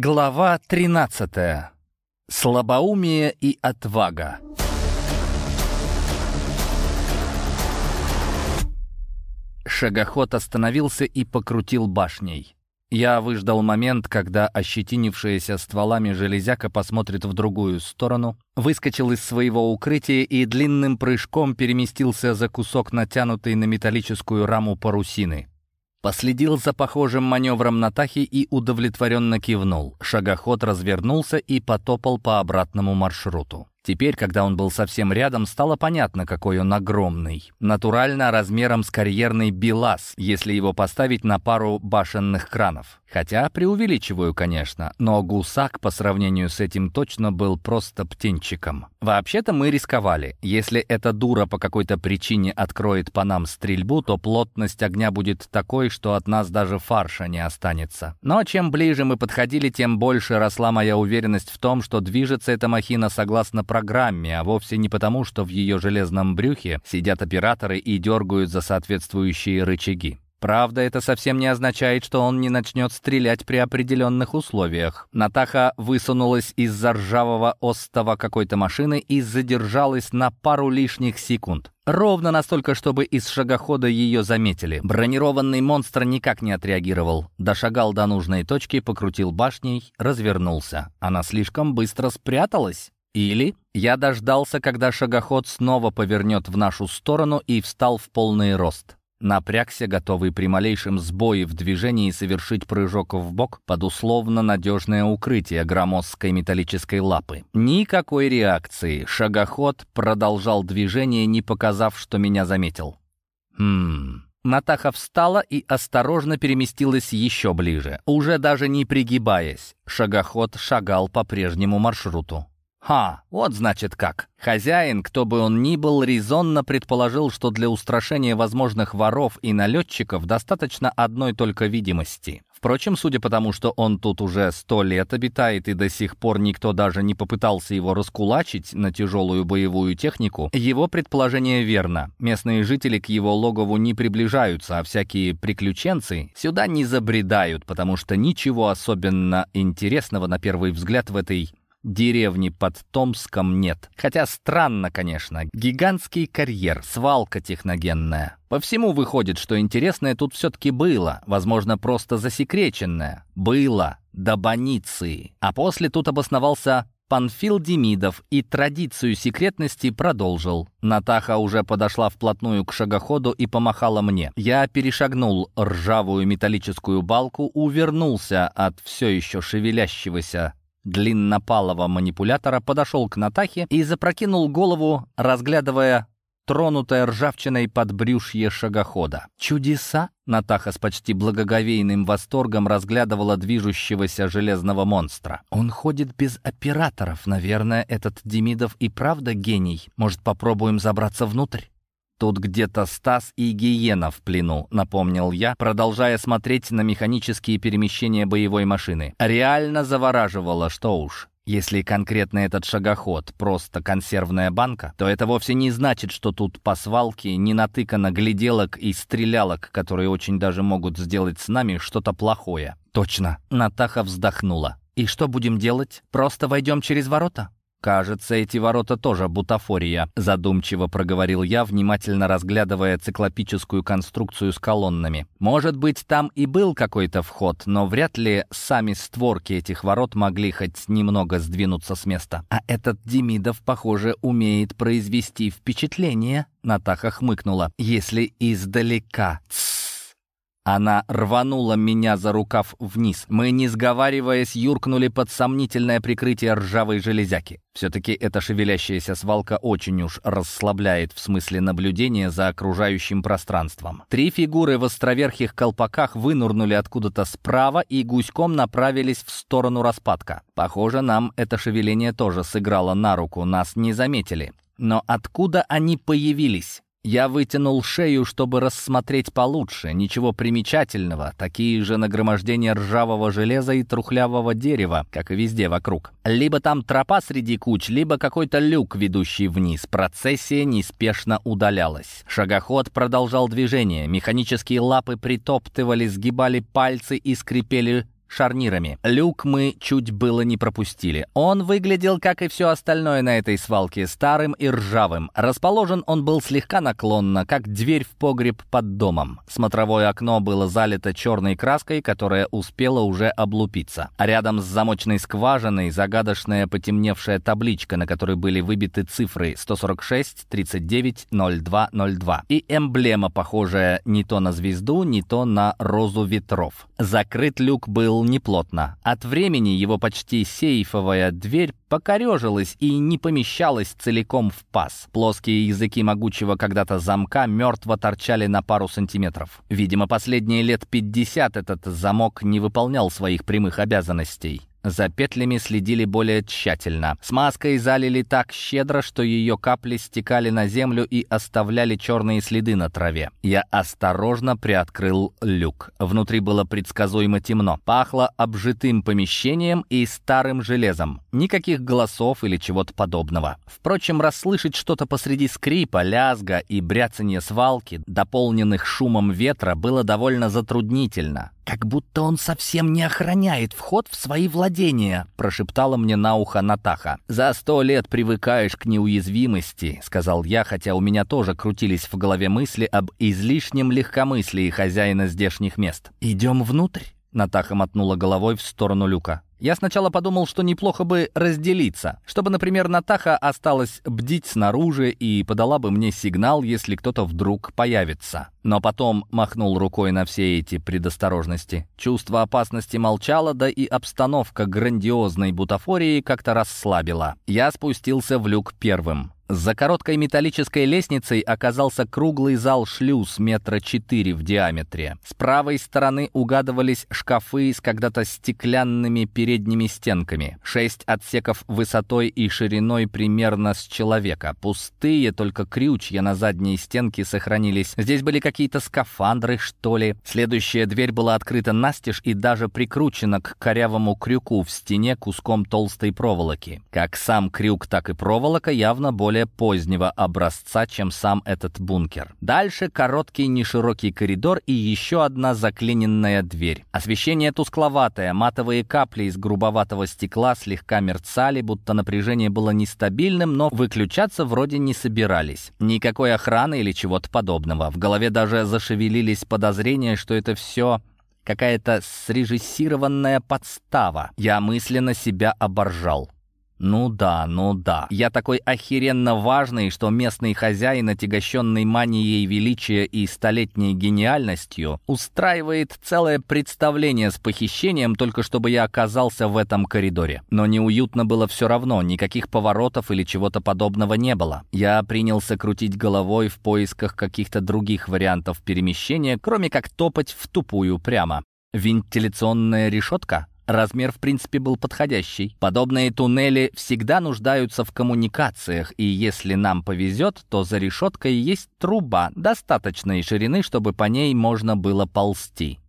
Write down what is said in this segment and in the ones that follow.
Глава 13. Слабоумие и отвага. Шагоход остановился и покрутил башней. Я выждал момент, когда ощетинившаяся стволами железяка посмотрит в другую сторону, выскочил из своего укрытия и длинным прыжком переместился за кусок натянутой на металлическую раму парусины. Последил за похожим маневром Натахи и удовлетворенно кивнул. Шагоход развернулся и потопал по обратному маршруту. Теперь, когда он был совсем рядом, стало понятно, какой он огромный. Натурально размером с карьерный БелАЗ, если его поставить на пару башенных кранов. Хотя преувеличиваю, конечно, но гусак по сравнению с этим точно был просто птенчиком. Вообще-то мы рисковали. Если эта дура по какой-то причине откроет по нам стрельбу, то плотность огня будет такой, что от нас даже фарша не останется. Но чем ближе мы подходили, тем больше росла моя уверенность в том, что движется эта махина согласно программе, а вовсе не потому, что в ее железном брюхе сидят операторы и дергают за соответствующие рычаги. Правда, это совсем не означает, что он не начнет стрелять при определенных условиях. Натаха высунулась из-за ржавого остова какой-то машины и задержалась на пару лишних секунд. Ровно настолько, чтобы из шагохода ее заметили. Бронированный монстр никак не отреагировал. Дошагал до нужной точки, покрутил башней, развернулся. Она слишком быстро спряталась? Или я дождался, когда шагоход снова повернет в нашу сторону и встал в полный рост. Напрягся, готовый при малейшем сбое в движении совершить прыжок в бок под условно надежное укрытие громоздкой металлической лапы. Никакой реакции. Шагоход продолжал движение, не показав, что меня заметил. Хм... Натаха встала и осторожно переместилась еще ближе, уже даже не пригибаясь. Шагоход шагал по прежнему маршруту. Ха, вот значит как. Хозяин, кто бы он ни был, резонно предположил, что для устрашения возможных воров и налетчиков достаточно одной только видимости. Впрочем, судя по тому, что он тут уже сто лет обитает и до сих пор никто даже не попытался его раскулачить на тяжелую боевую технику, его предположение верно. Местные жители к его логову не приближаются, а всякие приключенцы сюда не забредают, потому что ничего особенно интересного на первый взгляд в этой Деревни под Томском нет. Хотя странно, конечно. Гигантский карьер, свалка техногенная. По всему выходит, что интересное тут все-таки было. Возможно, просто засекреченное. Было. До Бониции. А после тут обосновался Панфил Демидов и традицию секретности продолжил. Натаха уже подошла вплотную к шагоходу и помахала мне. Я перешагнул ржавую металлическую балку, увернулся от все еще шевелящегося длиннопалого манипулятора подошел к Натахе и запрокинул голову, разглядывая тронутое ржавчиной подбрюшье шагохода. «Чудеса!» — Натаха с почти благоговейным восторгом разглядывала движущегося железного монстра. «Он ходит без операторов. Наверное, этот Демидов и правда гений. Может, попробуем забраться внутрь?» «Тут где-то Стас и Гиена в плену», — напомнил я, продолжая смотреть на механические перемещения боевой машины. Реально завораживало, что уж. Если конкретно этот шагоход просто консервная банка, то это вовсе не значит, что тут по свалке не натыкано гляделок и стрелялок, которые очень даже могут сделать с нами что-то плохое. Точно. Натаха вздохнула. «И что будем делать? Просто войдем через ворота?» «Кажется, эти ворота тоже бутафория», — задумчиво проговорил я, внимательно разглядывая циклопическую конструкцию с колоннами. «Может быть, там и был какой-то вход, но вряд ли сами створки этих ворот могли хоть немного сдвинуться с места. А этот Демидов, похоже, умеет произвести впечатление», — Натаха хмыкнула. «Если издалека...» Тс она рванула меня за рукав вниз. Мы, не сговариваясь, юркнули под сомнительное прикрытие ржавой железяки. Все-таки эта шевелящаяся свалка очень уж расслабляет в смысле наблюдения за окружающим пространством. Три фигуры в островерхих колпаках вынурнули откуда-то справа и гуськом направились в сторону распадка. Похоже, нам это шевеление тоже сыграло на руку, нас не заметили. Но откуда они появились? Я вытянул шею, чтобы рассмотреть получше. Ничего примечательного. Такие же нагромождения ржавого железа и трухлявого дерева, как и везде вокруг. Либо там тропа среди куч, либо какой-то люк, ведущий вниз. Процессия неспешно удалялась. Шагоход продолжал движение. Механические лапы притоптывали, сгибали пальцы и скрипели шарнирами. Люк мы чуть было не пропустили. Он выглядел, как и все остальное на этой свалке, старым и ржавым. Расположен он был слегка наклонно, как дверь в погреб под домом. Смотровое окно было залито черной краской, которая успела уже облупиться. А рядом с замочной скважиной загадочная потемневшая табличка, на которой были выбиты цифры 146 39 02 02 и эмблема, похожая не то на звезду, не то на розу ветров. Закрыт люк был неплотно. От времени его почти сейфовая дверь покорежилась и не помещалась целиком в паз. Плоские языки могучего когда-то замка мертво торчали на пару сантиметров. Видимо, последние лет 50 этот замок не выполнял своих прямых обязанностей. За петлями следили более тщательно. Смазкой залили так щедро, что ее капли стекали на землю и оставляли черные следы на траве. Я осторожно приоткрыл люк. Внутри было предсказуемо темно. Пахло обжитым помещением и старым железом. Никаких голосов или чего-то подобного. Впрочем, расслышать что-то посреди скрипа, лязга и бряцания свалки, дополненных шумом ветра, было довольно затруднительно. «Как будто он совсем не охраняет вход в свои владения», — прошептала мне на ухо Натаха. «За сто лет привыкаешь к неуязвимости», — сказал я, хотя у меня тоже крутились в голове мысли об излишнем легкомыслии хозяина здешних мест. «Идем внутрь?» — Натаха мотнула головой в сторону люка. Я сначала подумал, что неплохо бы разделиться, чтобы, например, Натаха осталась бдить снаружи и подала бы мне сигнал, если кто-то вдруг появится. Но потом махнул рукой на все эти предосторожности. Чувство опасности молчало, да и обстановка грандиозной бутафории как-то расслабила. Я спустился в люк первым. За короткой металлической лестницей оказался круглый зал-шлюз метра четыре в диаметре. С правой стороны угадывались шкафы с когда-то стеклянными передними стенками. Шесть отсеков высотой и шириной примерно с человека. Пустые, только крючья на задней стенке сохранились. Здесь были какие-то скафандры, что ли. Следующая дверь была открыта настежь и даже прикручена к корявому крюку в стене куском толстой проволоки. Как сам крюк, так и проволока явно более более позднего образца, чем сам этот бункер. Дальше короткий неширокий коридор и еще одна заклиненная дверь. Освещение тускловатое, матовые капли из грубоватого стекла слегка мерцали, будто напряжение было нестабильным, но выключаться вроде не собирались. Никакой охраны или чего-то подобного. В голове даже зашевелились подозрения, что это все какая-то срежиссированная подстава. Я мысленно себя оборжал. Ну да, ну да. Я такой охеренно важный, что местный хозяин, отягощенный манией величия и столетней гениальностью, устраивает целое представление с похищением, только чтобы я оказался в этом коридоре. Но неуютно было все равно, никаких поворотов или чего-то подобного не было. Я принялся крутить головой в поисках каких-то других вариантов перемещения, кроме как топать в тупую прямо. Вентиляционная решетка? Размер, в принципе, был подходящий. Подобные туннели всегда нуждаются в коммуникациях, и если нам повезет, то за решеткой есть труба достаточной ширины, чтобы по ней можно было ползти.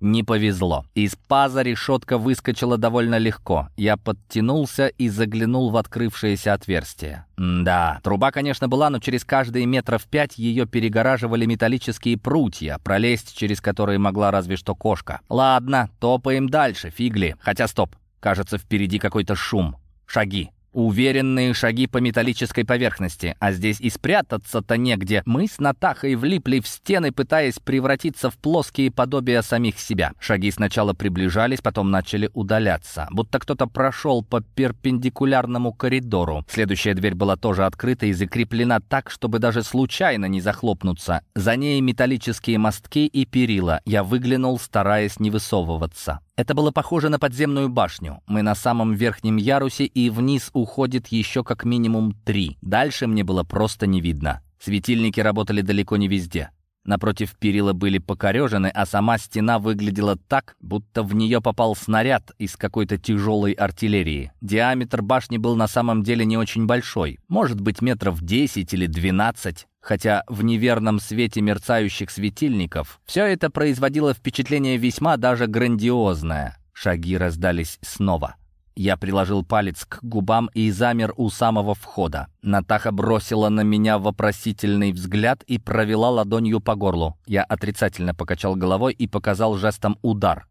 Не повезло. Из паза решетка выскочила довольно легко. Я подтянулся и заглянул в открывшееся отверстие. да, труба, конечно, была, но через каждые метров пять ее перегораживали металлические прутья, пролезть через которые могла разве что кошка. Ладно, топаем дальше, фигли. Хотя стоп, кажется, впереди какой-то шум. Шаги. Уверенные шаги по металлической поверхности, а здесь и спрятаться-то негде. Мы с Натахой влипли в стены, пытаясь превратиться в плоские подобия самих себя. Шаги сначала приближались, потом начали удаляться, будто кто-то прошел по перпендикулярному коридору. Следующая дверь была тоже открыта и закреплена так, чтобы даже случайно не захлопнуться. За ней металлические мостки и перила. Я выглянул, стараясь не высовываться. Это было похоже на подземную башню. Мы на самом верхнем ярусе, и вниз уходит еще как минимум три. Дальше мне было просто не видно. Светильники работали далеко не везде. Напротив перила были покорежены, а сама стена выглядела так, будто в нее попал снаряд из какой-то тяжелой артиллерии. Диаметр башни был на самом деле не очень большой, может быть метров 10 или 12 хотя в неверном свете мерцающих светильников все это производило впечатление весьма даже грандиозное. Шаги раздались снова. Я приложил палец к губам и замер у самого входа. Натаха бросила на меня вопросительный взгляд и провела ладонью по горлу. Я отрицательно покачал головой и показал жестом удар.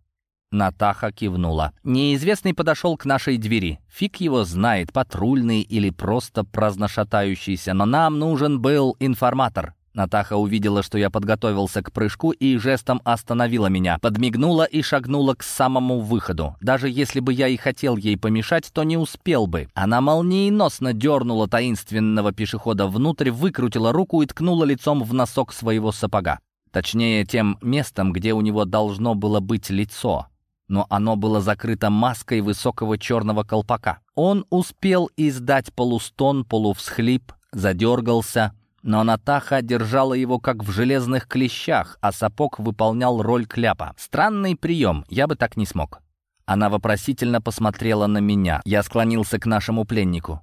Натаха кивнула. Неизвестный подошел к нашей двери. Фиг его знает, патрульный или просто праздношатающийся, но нам нужен был информатор. Натаха увидела, что я подготовился к прыжку и жестом остановила меня, подмигнула и шагнула к самому выходу. Даже если бы я и хотел ей помешать, то не успел бы. Она молниеносно дернула таинственного пешехода внутрь, выкрутила руку и ткнула лицом в носок своего сапога. Точнее, тем местом, где у него должно было быть лицо. Но оно было закрыто маской высокого черного колпака. Он успел издать полустон, полувсхлип, задергался — но Натаха держала его как в железных клещах, а сапог выполнял роль кляпа. Странный прием, я бы так не смог. Она вопросительно посмотрела на меня. Я склонился к нашему пленнику.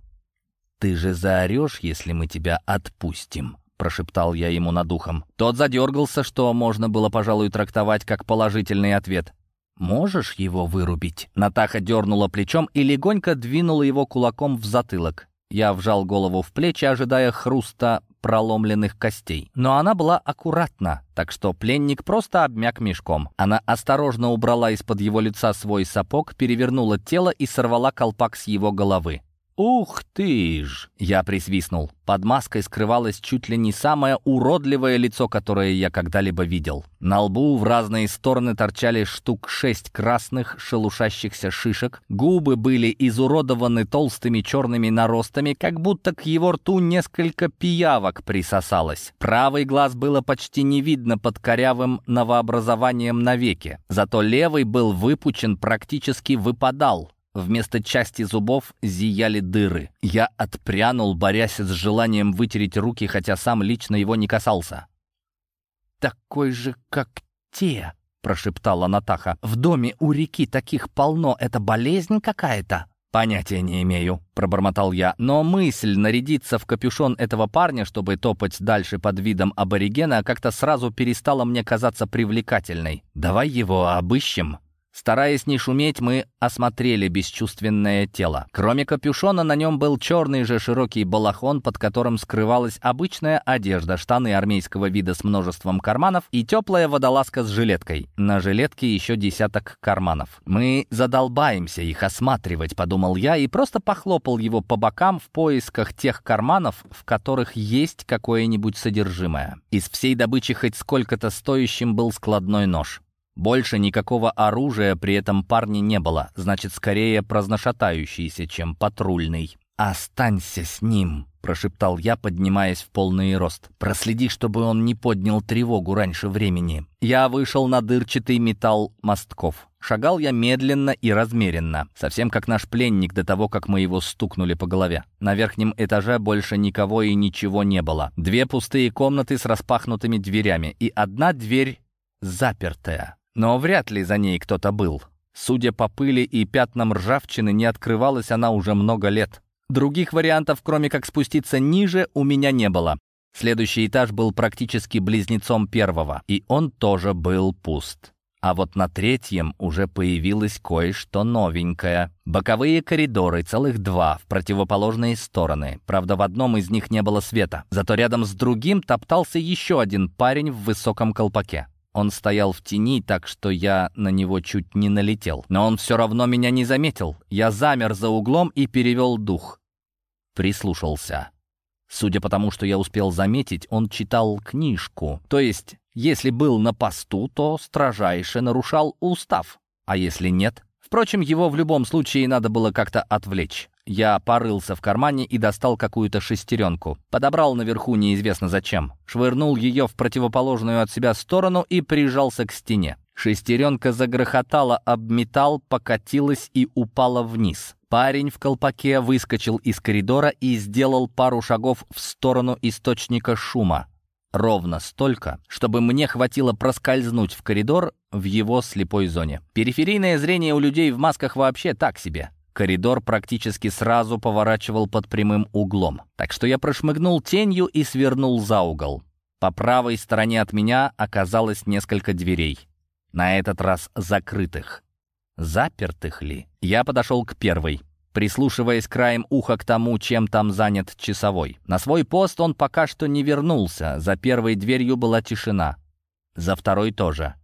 «Ты же заорешь, если мы тебя отпустим», — прошептал я ему над ухом. Тот задергался, что можно было, пожалуй, трактовать как положительный ответ. «Можешь его вырубить?» Натаха дернула плечом и легонько двинула его кулаком в затылок. Я вжал голову в плечи, ожидая хруста проломленных костей. Но она была аккуратна, так что пленник просто обмяк мешком. Она осторожно убрала из-под его лица свой сапог, перевернула тело и сорвала колпак с его головы. «Ух ты ж!» — я присвистнул. Под маской скрывалось чуть ли не самое уродливое лицо, которое я когда-либо видел. На лбу в разные стороны торчали штук шесть красных шелушащихся шишек. Губы были изуродованы толстыми черными наростами, как будто к его рту несколько пиявок присосалось. Правый глаз было почти не видно под корявым новообразованием на веке. Зато левый был выпучен, практически выпадал. Вместо части зубов зияли дыры. Я отпрянул, борясь с желанием вытереть руки, хотя сам лично его не касался. «Такой же, как те», — прошептала Натаха. «В доме у реки таких полно. Это болезнь какая-то?» «Понятия не имею», — пробормотал я, но мысль нарядиться в капюшон этого парня, чтобы топать дальше под видом аборигена, как-то сразу перестала мне казаться привлекательной. «Давай его обыщем», Стараясь не шуметь, мы осмотрели бесчувственное тело. Кроме капюшона, на нем был черный же широкий балахон, под которым скрывалась обычная одежда, штаны армейского вида с множеством карманов и теплая водолазка с жилеткой. На жилетке еще десяток карманов. «Мы задолбаемся их осматривать», — подумал я, и просто похлопал его по бокам в поисках тех карманов, в которых есть какое-нибудь содержимое. Из всей добычи хоть сколько-то стоящим был складной нож. Больше никакого оружия при этом парне не было, значит, скорее праздношатающийся, чем патрульный. «Останься с ним», — прошептал я, поднимаясь в полный рост. «Проследи, чтобы он не поднял тревогу раньше времени». Я вышел на дырчатый металл мостков. Шагал я медленно и размеренно, совсем как наш пленник до того, как мы его стукнули по голове. На верхнем этаже больше никого и ничего не было. Две пустые комнаты с распахнутыми дверями и одна дверь запертая. Но вряд ли за ней кто-то был. Судя по пыли и пятнам ржавчины, не открывалась она уже много лет. Других вариантов, кроме как спуститься ниже, у меня не было. Следующий этаж был практически близнецом первого, и он тоже был пуст. А вот на третьем уже появилось кое-что новенькое. Боковые коридоры, целых два, в противоположные стороны. Правда, в одном из них не было света. Зато рядом с другим топтался еще один парень в высоком колпаке. Он стоял в тени, так что я на него чуть не налетел. Но он все равно меня не заметил. Я замер за углом и перевел дух. Прислушался. Судя по тому, что я успел заметить, он читал книжку. То есть, если был на посту, то строжайше нарушал устав. А если нет? Впрочем, его в любом случае надо было как-то отвлечь. Я порылся в кармане и достал какую-то шестеренку. Подобрал наверху неизвестно зачем. Швырнул ее в противоположную от себя сторону и прижался к стене. Шестеренка загрохотала об металл, покатилась и упала вниз. Парень в колпаке выскочил из коридора и сделал пару шагов в сторону источника шума. Ровно столько, чтобы мне хватило проскользнуть в коридор в его слепой зоне. Периферийное зрение у людей в масках вообще так себе. Коридор практически сразу поворачивал под прямым углом, так что я прошмыгнул тенью и свернул за угол. По правой стороне от меня оказалось несколько дверей. На этот раз закрытых. Запертых ли? Я подошел к первой, прислушиваясь краем уха к тому, чем там занят часовой. На свой пост он пока что не вернулся. За первой дверью была тишина. За второй тоже.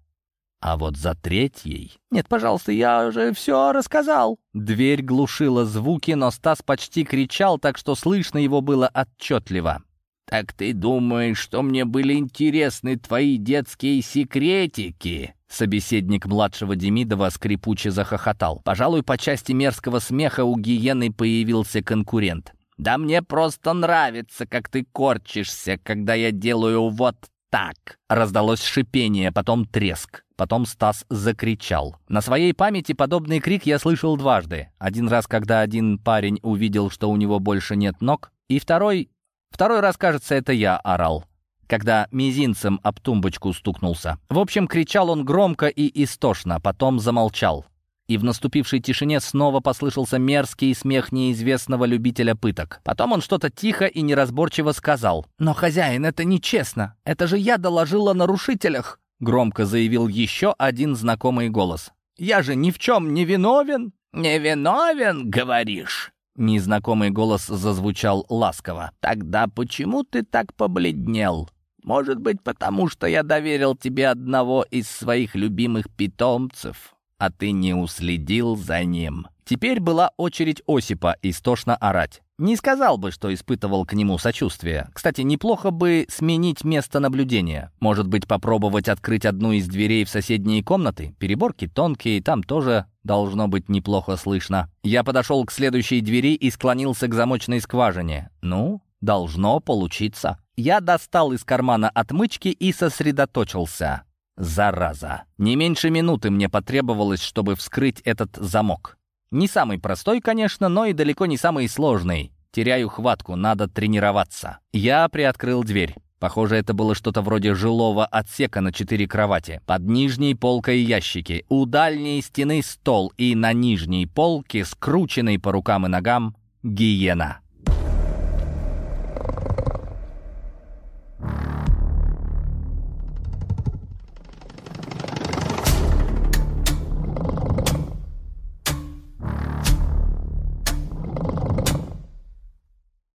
А вот за третьей... «Нет, пожалуйста, я уже все рассказал». Дверь глушила звуки, но Стас почти кричал, так что слышно его было отчетливо. «Так ты думаешь, что мне были интересны твои детские секретики?» Собеседник младшего Демидова скрипуче захохотал. Пожалуй, по части мерзкого смеха у гиены появился конкурент. «Да мне просто нравится, как ты корчишься, когда я делаю вот так!» Раздалось шипение, потом треск. Потом Стас закричал. На своей памяти подобный крик я слышал дважды. Один раз, когда один парень увидел, что у него больше нет ног, и второй... Второй раз, кажется, это я орал когда мизинцем об тумбочку стукнулся. В общем, кричал он громко и истошно, потом замолчал. И в наступившей тишине снова послышался мерзкий смех неизвестного любителя пыток. Потом он что-то тихо и неразборчиво сказал. «Но, хозяин, это нечестно. Это же я доложил о нарушителях!» Громко заявил еще один знакомый голос. «Я же ни в чем не виновен!» «Не виновен, говоришь?» Незнакомый голос зазвучал ласково. «Тогда почему ты так побледнел? Может быть, потому что я доверил тебе одного из своих любимых питомцев, а ты не уследил за ним. Теперь была очередь Осипа истошно орать. Не сказал бы, что испытывал к нему сочувствие. Кстати, неплохо бы сменить место наблюдения. Может быть, попробовать открыть одну из дверей в соседние комнаты? Переборки тонкие, там тоже должно быть неплохо слышно. Я подошел к следующей двери и склонился к замочной скважине. Ну, должно получиться. Я достал из кармана отмычки и сосредоточился. Зараза. Не меньше минуты мне потребовалось, чтобы вскрыть этот замок. Не самый простой, конечно, но и далеко не самый сложный. Теряю хватку, надо тренироваться. Я приоткрыл дверь. Похоже, это было что-то вроде жилого отсека на четыре кровати. Под нижней полкой ящики. У дальней стены стол и на нижней полке, скрученный по рукам и ногам, гиена.